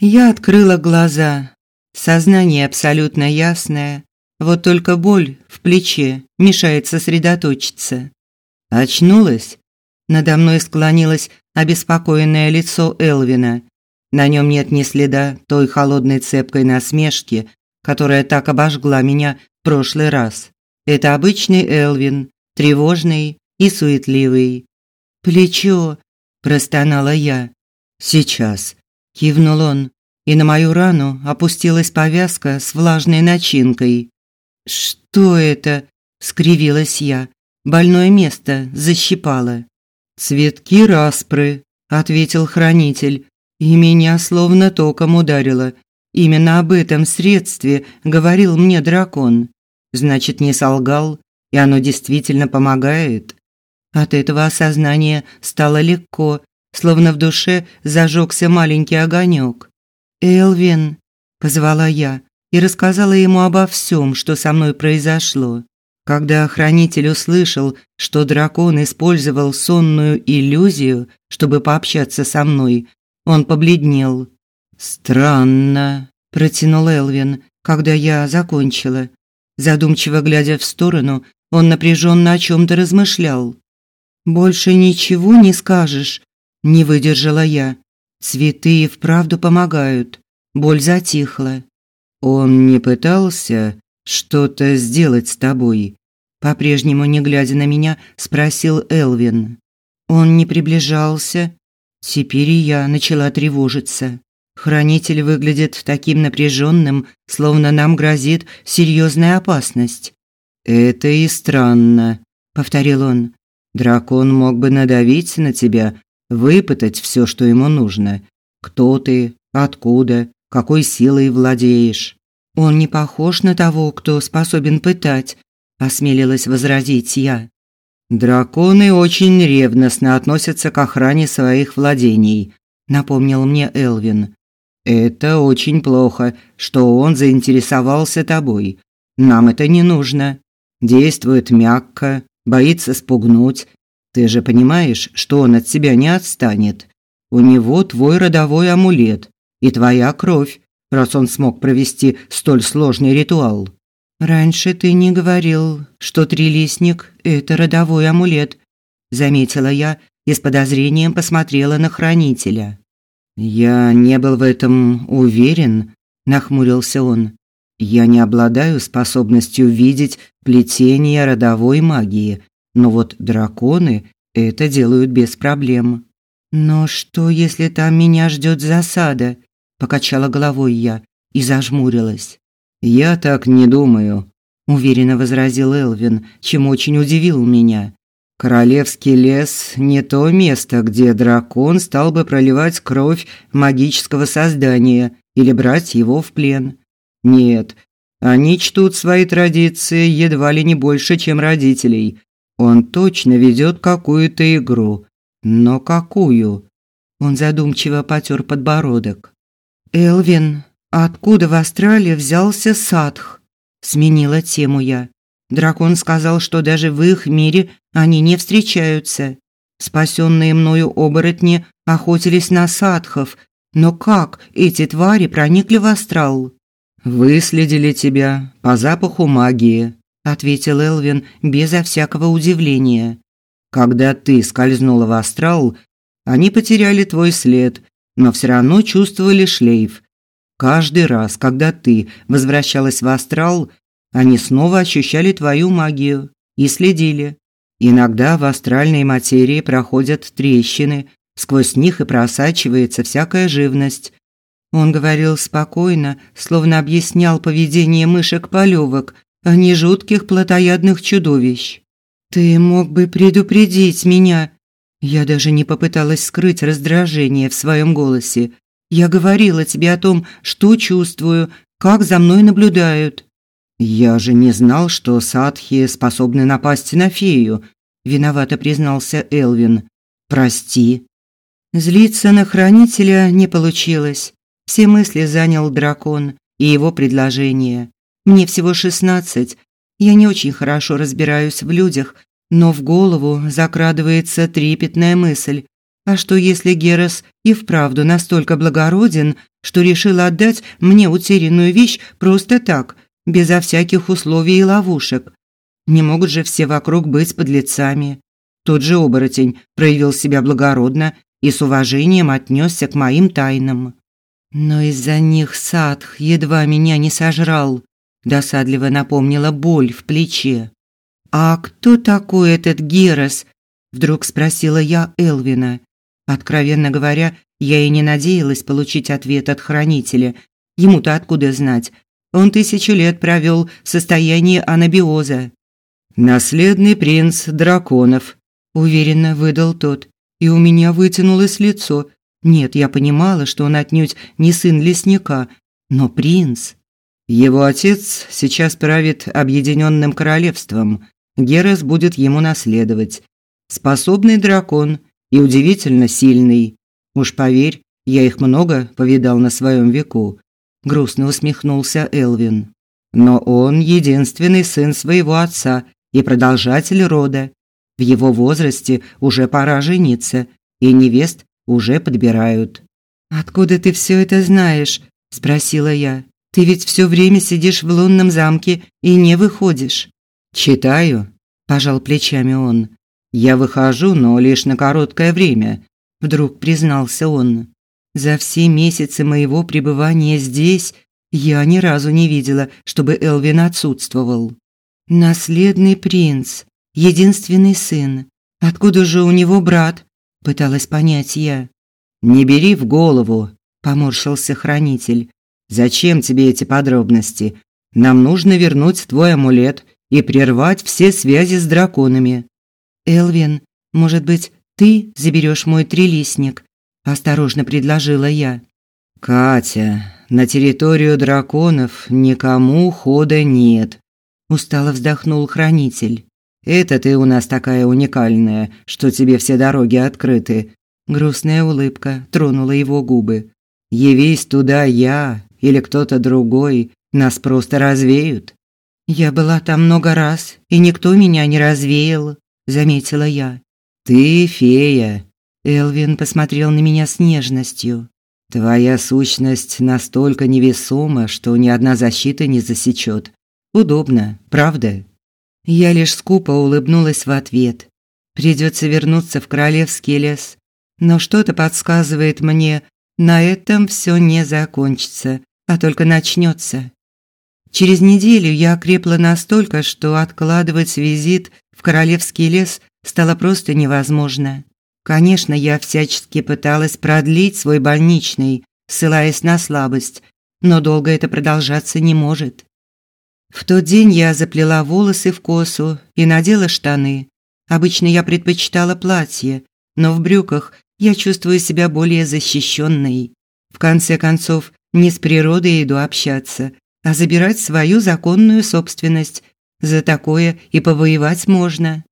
Я открыла глаза. Сознание абсолютно ясное. Вот только боль в плече мешает сосредоточиться. Очнулась. Надо мной склонилось обеспокоенное лицо Элвина. На нем нет ни следа той холодной цепкой насмешки, которая так обожгла меня в прошлый раз. Это обычный Элвин, тревожный и суетливый. «Плечо!» – простонала я. «Сейчас!» – кивнул он, и на мою рану опустилась повязка с влажной начинкой. «Что это?» – скривилась я. Больное место защипало. «Цветки распры», – ответил хранитель, и меня словно током ударило. Именно об этом средстве говорил мне дракон. Значит, не солгал, и оно действительно помогает. От этого осознания стало легко, словно в душе зажегся маленький огонек. «Элвин», – позвала я и рассказала ему обо всем, что со мной произошло. Когда охранитель услышал, что дракон использовал сонную иллюзию, чтобы пообщаться со мной, он побледнел. «Странно», – протянул Элвин, когда я закончила. Задумчиво глядя в сторону, он напряженно о чем-то размышлял. «Больше ничего не скажешь?» – не выдержала я. Цветы и вправду помогают. Боль затихла. Он не пытался что-то сделать с тобой? По-прежнему не глядя на меня, спросил Элвин. Он не приближался. Теперь и я начала тревожиться. Хранитель выглядит таким напряженным, словно нам грозит серьезная опасность. Это и странно, повторил он. Дракон мог бы надавить на тебя, выпытать все, что ему нужно. Кто ты, откуда, какой силой владеешь. Он не похож на того, кто способен пытать, осмелилась возразить я. Драконы очень ревностно относятся к охране своих владений, напомнил мне Элвин. Это очень плохо, что он заинтересовался тобой. Нам это не нужно. Действует мягко, боится спугнуть. Ты же понимаешь, что он от тебя не отстанет. У него твой родовой амулет и твоя кровь, раз он смог провести столь сложный ритуал. Раньше ты не говорил, что трилистник это родовой амулет, заметила я и с подозрением посмотрела на хранителя. Я не был в этом уверен, нахмурился он. Я не обладаю способностью видеть плетение родовой магии, но вот драконы это делают без проблем. Но что, если там меня ждет засада? покачала головой я и зажмурилась. Я так не думаю, уверенно возразил Элвин, чем очень удивил меня. Королевский лес не то место, где дракон стал бы проливать кровь магического создания или брать его в плен. Нет, они чтут свои традиции едва ли не больше, чем родителей. Он точно ведет какую-то игру. Но какую? Он задумчиво потёр подбородок. Элвин, откуда в Австралии взялся садх? Сменила тему я. Дракон сказал, что даже в их мире они не встречаются. Спасенные мною оборотни охотились на садхов, но как эти твари проникли в астрал? Выследили тебя по запаху магии, ответил Элвин безо всякого удивления. Когда ты скользнула в астрал, они потеряли твой след, но все равно чувствовали шлейф. Каждый раз, когда ты возвращалась в астрал, они снова ощущали твою магию и следили. Иногда в астральной материи проходят трещины, сквозь них и просачивается всякая живность. Он говорил спокойно, словно объяснял поведение мышек-полевок, а не жутких плотоядных чудовищ. «Ты мог бы предупредить меня!» Я даже не попыталась скрыть раздражение в своем голосе. «Я говорила тебе о том, что чувствую, как за мной наблюдают». «Я же не знал, что садхи способны напасть на фею», – виновато признался Элвин. «Прости». Злиться на хранителя не получилось. Все мысли занял дракон и его предложение. Мне всего шестнадцать. Я не очень хорошо разбираюсь в людях, но в голову закрадывается трепетная мысль. А что если Герас и вправду настолько благороден, что решил отдать мне утерянную вещь просто так, безо всяких условий и ловушек? Не могут же все вокруг быть подлецами. Тот же оборотень проявил себя благородно и с уважением отнесся к моим тайнам. Но из-за них Садх едва меня не сожрал. Досадливо напомнила боль в плече. «А кто такой этот Герас?» Вдруг спросила я Элвина. Откровенно говоря, я и не надеялась получить ответ от хранителя. Ему-то откуда знать? Он тысячу лет провел в состоянии анабиоза. «Наследный принц драконов», – уверенно выдал тот. И у меня вытянулось лицо. Нет, я понимала, что он отнюдь не сын лесника, но принц. Его отец сейчас правит объединенным королевством. Герас будет ему наследовать. Способный дракон и удивительно сильный. Уж поверь, я их много повидал на своем веку. Грустно усмехнулся Элвин. Но он единственный сын своего отца и продолжатель рода. В его возрасте уже пора жениться, и невест уже подбирают. Откуда ты все это знаешь? спросила я. Ты ведь все время сидишь в лунном замке и не выходишь. Читаю, пожал плечами он. Я выхожу, но лишь на короткое время, вдруг признался он. За все месяцы моего пребывания здесь я ни разу не видела, чтобы Элвин отсутствовал. Наследный принц, единственный сын. Откуда же у него брат? пыталась понять я. Не бери в голову, поморщился хранитель. Зачем тебе эти подробности? Нам нужно вернуть твой амулет и прервать все связи с драконами. Элвин, может быть, ты заберешь мой трилистник? осторожно предложила я. Катя, на территорию драконов никому хода нет, устало вздохнул хранитель. Это ты у нас такая уникальная, что тебе все дороги открыты. Грустная улыбка тронула его губы. Явись туда я или кто-то другой, нас просто развеют. Я была там много раз, и никто меня не развеял, заметила я. Ты фея. Элвин посмотрел на меня с нежностью. Твоя сущность настолько невесома, что ни одна защита не засечет. Удобно, правда? Я лишь скупо улыбнулась в ответ. Придется вернуться в королевский лес, но что-то подсказывает мне, на этом все не закончится, а только начнется. Через неделю я окрепла настолько, что откладывать визит в королевский лес стало просто невозможно. Конечно, я всячески пыталась продлить свой больничный, ссылаясь на слабость, но долго это продолжаться не может. В тот день я заплела волосы в косу и надела штаны. Обычно я предпочитала платье, но в брюках я чувствую себя более защищенной. В конце концов, не с природой иду общаться, а забирать свою законную собственность. За такое и повоевать можно.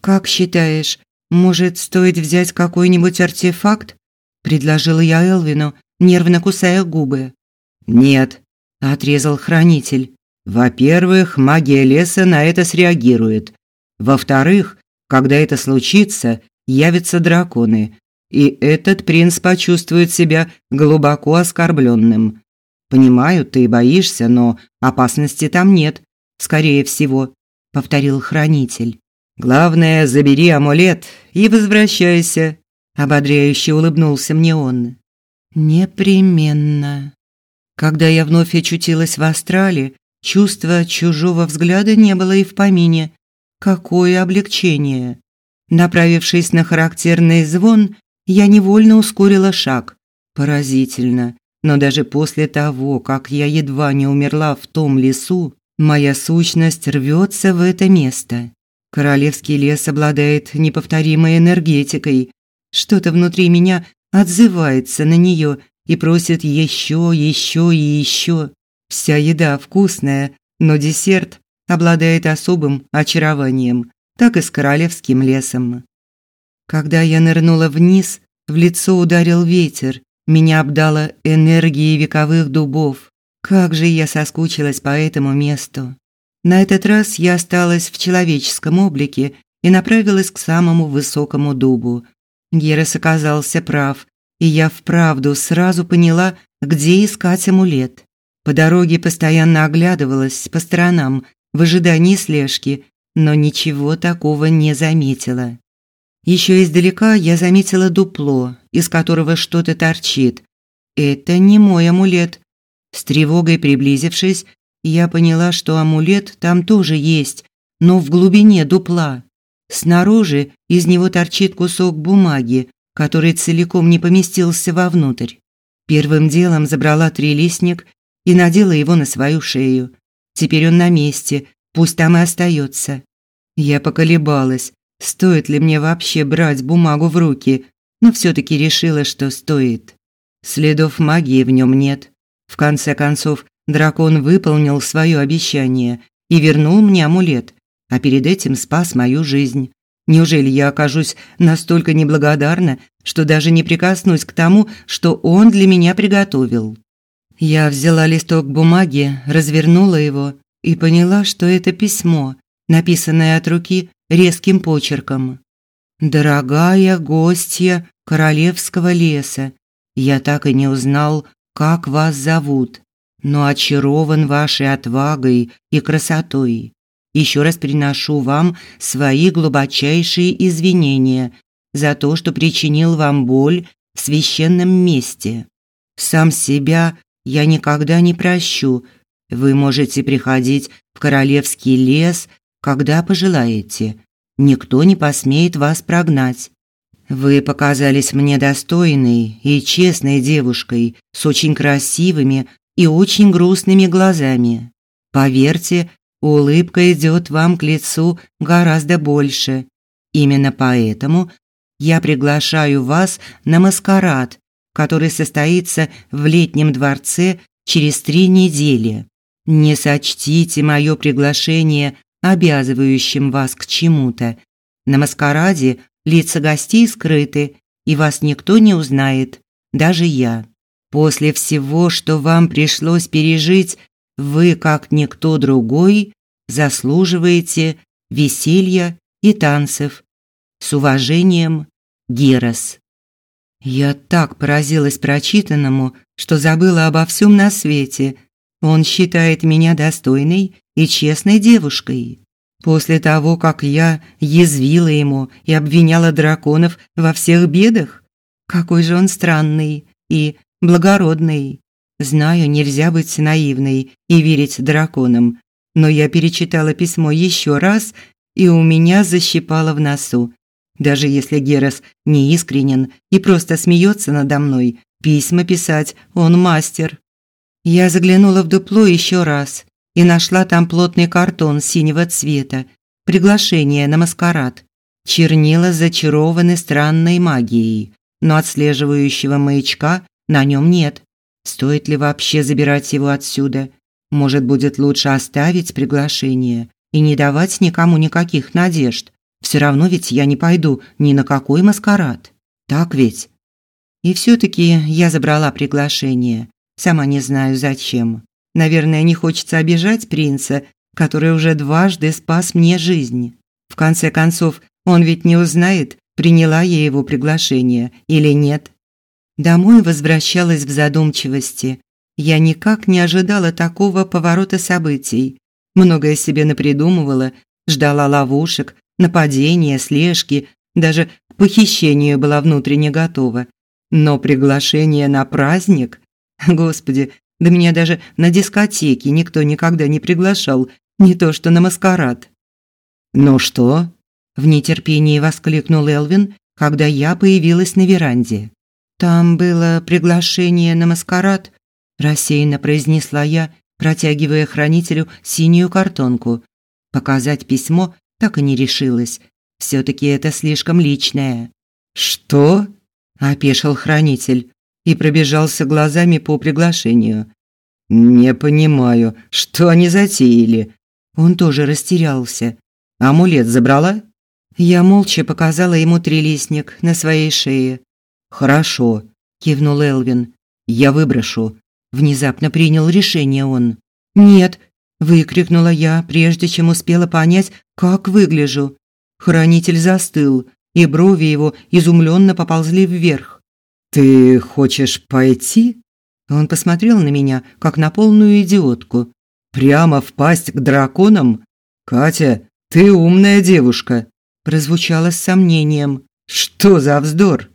Как считаешь, может, стоит взять какой-нибудь артефакт? предложила я Элвину, нервно кусая губы. Нет, отрезал хранитель. Во-первых, магия леса на это среагирует. Во-вторых, когда это случится, явятся драконы, и этот принц почувствует себя глубоко оскорбленным. Понимаю, ты боишься, но опасности там нет, скорее всего, повторил хранитель. Главное, забери амулет и возвращайся, ободряюще улыбнулся мне он. Непременно. Когда я вновь очутилась в астрале, Чувства чужого взгляда не было и в помине. Какое облегчение! Направившись на характерный звон, я невольно ускорила шаг. Поразительно, но даже после того, как я едва не умерла в том лесу, моя сущность рвется в это место. Королевский лес обладает неповторимой энергетикой. Что-то внутри меня отзывается на нее и просит еще, еще и еще. Вся еда вкусная, но десерт обладает особым очарованием, так и с королевским лесом. Когда я нырнула вниз, в лицо ударил ветер, меня обдало энергией вековых дубов. Как же я соскучилась по этому месту. На этот раз я осталась в человеческом облике и направилась к самому высокому дубу. Герас оказался прав, и я вправду сразу поняла, где искать амулет. По дороге постоянно оглядывалась по сторонам в ожидании слежки, но ничего такого не заметила. Еще издалека я заметила дупло, из которого что-то торчит. Это не мой амулет. С тревогой приблизившись, я поняла, что амулет там тоже есть, но в глубине дупла. Снаружи из него торчит кусок бумаги, который целиком не поместился вовнутрь. Первым делом забрала трилистник и надела его на свою шею. Теперь он на месте, пусть там и остается. Я поколебалась, стоит ли мне вообще брать бумагу в руки, но все таки решила, что стоит. Следов магии в нем нет. В конце концов, дракон выполнил свое обещание и вернул мне амулет, а перед этим спас мою жизнь. Неужели я окажусь настолько неблагодарна, что даже не прикоснусь к тому, что он для меня приготовил? Я взяла листок бумаги, развернула его и поняла, что это письмо, написанное от руки резким почерком. «Дорогая гостья королевского леса, я так и не узнал, как вас зовут, но очарован вашей отвагой и красотой. Еще раз приношу вам свои глубочайшие извинения за то, что причинил вам боль в священном месте. Сам себя я никогда не прощу. Вы можете приходить в королевский лес, когда пожелаете. Никто не посмеет вас прогнать. Вы показались мне достойной и честной девушкой с очень красивыми и очень грустными глазами. Поверьте, улыбка идет вам к лицу гораздо больше. Именно поэтому я приглашаю вас на маскарад, который состоится в летнем дворце через три недели. Не сочтите мое приглашение обязывающим вас к чему-то. На маскараде лица гостей скрыты, и вас никто не узнает, даже я. После всего, что вам пришлось пережить, вы, как никто другой, заслуживаете веселья и танцев. С уважением, Герас. Я так поразилась прочитанному, что забыла обо всем на свете. Он считает меня достойной и честной девушкой. После того, как я язвила ему и обвиняла драконов во всех бедах, какой же он странный и благородный. Знаю, нельзя быть наивной и верить драконам, но я перечитала письмо еще раз, и у меня защипало в носу. Даже если Герас не искренен и просто смеется надо мной, письма писать он мастер. Я заглянула в дупло еще раз и нашла там плотный картон синего цвета, приглашение на маскарад. Чернила зачарованы странной магией, но отслеживающего маячка на нем нет. Стоит ли вообще забирать его отсюда? Может, будет лучше оставить приглашение и не давать никому никаких надежд. Все равно ведь я не пойду ни на какой маскарад. Так ведь? И все таки я забрала приглашение. Сама не знаю зачем. Наверное, не хочется обижать принца, который уже дважды спас мне жизнь. В конце концов, он ведь не узнает, приняла я его приглашение или нет. Домой возвращалась в задумчивости. Я никак не ожидала такого поворота событий. Многое себе напридумывала, ждала ловушек, нападения, слежки, даже к похищению была внутренне готова. Но приглашение на праздник? Господи, да меня даже на дискотеки никто никогда не приглашал, не то что на маскарад. «Ну что?» – в нетерпении воскликнул Элвин, когда я появилась на веранде. «Там было приглашение на маскарад», – рассеянно произнесла я, протягивая хранителю синюю картонку. Показать письмо так и не решилась. все таки это слишком личное. «Что?» – опешил хранитель и пробежался глазами по приглашению. «Не понимаю, что они затеяли?» Он тоже растерялся. «Амулет забрала?» Я молча показала ему трилистник на своей шее. «Хорошо», – кивнул Элвин. «Я выброшу». Внезапно принял решение он. «Нет», – выкрикнула я, прежде чем успела понять, как выгляжу. Хранитель застыл и брови его изумленно поползли вверх. «Ты хочешь пойти?» Он посмотрел на меня, как на полную идиотку. «Прямо впасть к драконам? Катя, ты умная девушка!» Прозвучало с сомнением. «Что за вздор?»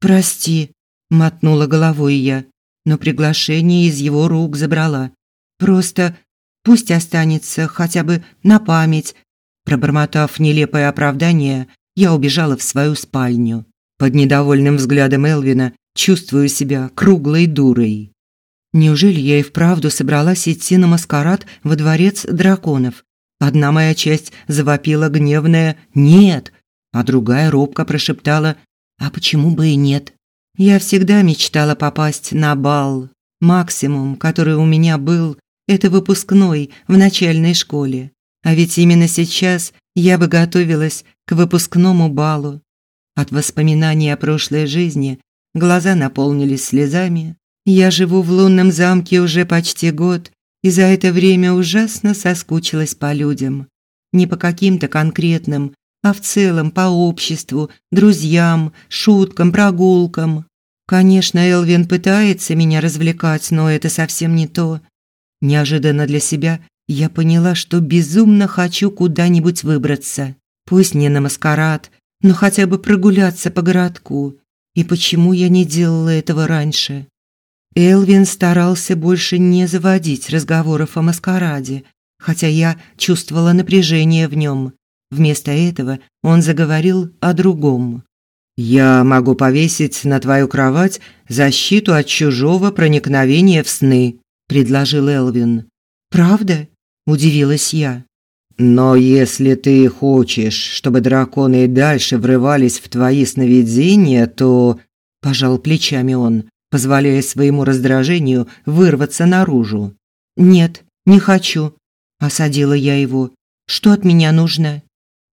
«Прости», – мотнула головой я, но приглашение из его рук забрала. «Просто пусть останется хотя бы на память». Пробормотав нелепое оправдание, я убежала в свою спальню. Под недовольным взглядом Элвина чувствую себя круглой дурой. Неужели я и вправду собралась идти на маскарад во дворец драконов? Одна моя часть завопила гневное «нет», а другая робко прошептала «а почему бы и нет?». Я всегда мечтала попасть на бал. Максимум, который у меня был, это выпускной в начальной школе. А ведь именно сейчас я бы готовилась к выпускному балу. От воспоминаний о прошлой жизни глаза наполнились слезами. Я живу в лунном замке уже почти год, и за это время ужасно соскучилась по людям. Не по каким-то конкретным, а в целом по обществу, друзьям, шуткам, прогулкам. Конечно, Элвин пытается меня развлекать, но это совсем не то. Неожиданно для себя я поняла, что безумно хочу куда-нибудь выбраться. Пусть не на маскарад, но хотя бы прогуляться по городку. И почему я не делала этого раньше? Элвин старался больше не заводить разговоров о маскараде, хотя я чувствовала напряжение в нем. Вместо этого он заговорил о другом. «Я могу повесить на твою кровать защиту от чужого проникновения в сны», – предложил Элвин. «Правда?» – удивилась я. «Но если ты хочешь, чтобы драконы и дальше врывались в твои сновидения, то...» – пожал плечами он, позволяя своему раздражению вырваться наружу. «Нет, не хочу», – осадила я его. «Что от меня нужно?»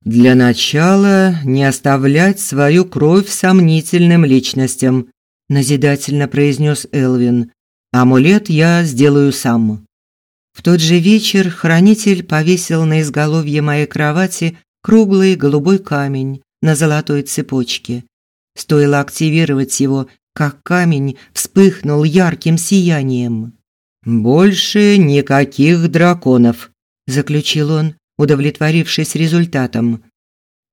Для начала не оставлять свою кровь сомнительным личностям, назидательно произнес Элвин. Амулет я сделаю сам. В тот же вечер хранитель повесил на изголовье моей кровати круглый голубой камень на золотой цепочке. Стоило активировать его, как камень вспыхнул ярким сиянием. Больше никаких драконов, заключил он, удовлетворившись результатом.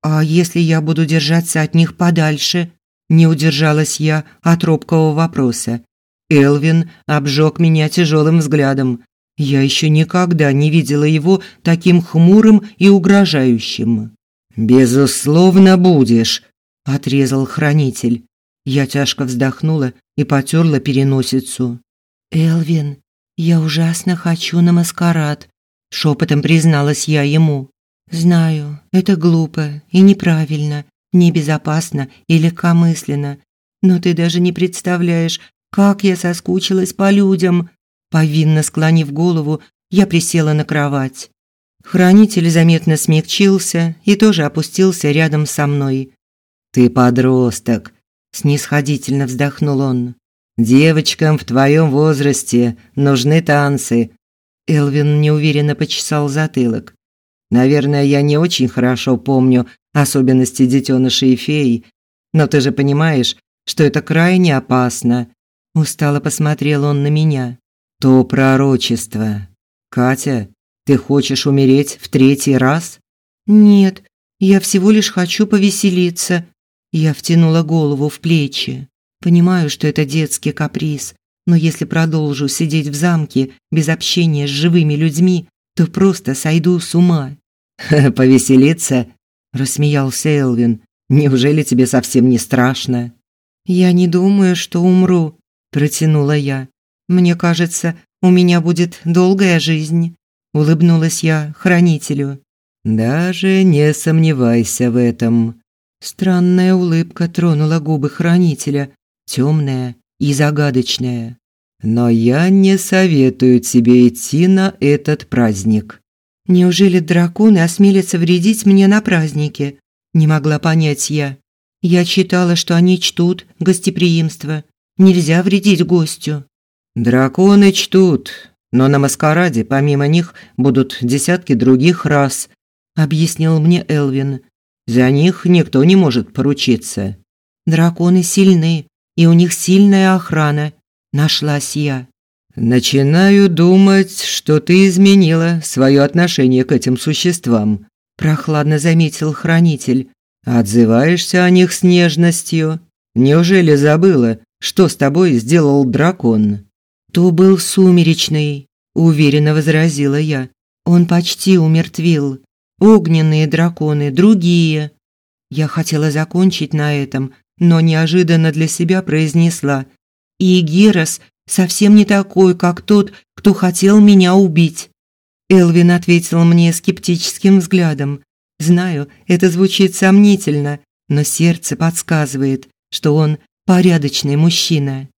А если я буду держаться от них подальше? Не удержалась я от робкого вопроса. Элвин обжег меня тяжелым взглядом. Я еще никогда не видела его таким хмурым и угрожающим. Безусловно, будешь, отрезал хранитель. Я тяжко вздохнула и потёрла переносицу. Элвин, я ужасно хочу на маскарад, шепотом призналась я ему. Знаю, это глупо и неправильно, небезопасно и легкомысленно, но ты даже не представляешь, как я соскучилась по людям. Повинно склонив голову, я присела на кровать. Хранитель заметно смягчился и тоже опустился рядом со мной. Ты подросток, снисходительно вздохнул он. Девочкам в твоем возрасте нужны танцы, Элвин неуверенно почесал затылок. Наверное, я не очень хорошо помню особенности детенышей и фей, но ты же понимаешь, что это крайне опасно. Устало посмотрел он на меня. То пророчество. Катя, ты хочешь умереть в третий раз? Нет, я всего лишь хочу повеселиться. Я втянула голову в плечи. Понимаю, что это детский каприз, но если продолжу сидеть в замке без общения с живыми людьми, то просто сойду с ума. Повеселиться, рассмеялся Элвин. Неужели тебе совсем не страшно? Я не думаю, что умру, протянула я. Мне кажется, у меня будет долгая жизнь, улыбнулась я хранителю. Даже не сомневайся в этом. Странная улыбка тронула губы хранителя, темная, и загадочное. Но я не советую тебе идти на этот праздник. Неужели драконы осмелятся вредить мне на празднике? Не могла понять я. Я читала, что они чтут гостеприимство. Нельзя вредить гостю. Драконы чтут, но на маскараде, помимо них, будут десятки других рас, объяснил мне Элвин. За них никто не может поручиться. Драконы сильны, и у них сильная охрана. Нашлась я. Начинаю думать, что ты изменила свое отношение к этим существам, прохладно заметил хранитель. Отзываешься о них с нежностью. Неужели забыла, что с тобой сделал дракон? То был сумеречный, уверенно возразила я. Он почти умертвил. Огненные драконы другие. Я хотела закончить на этом, но неожиданно для себя произнесла: "И Герас совсем не такой, как тот, кто хотел меня убить". Элвин ответил мне скептическим взглядом. Знаю, это звучит сомнительно, но сердце подсказывает, что он порядочный мужчина.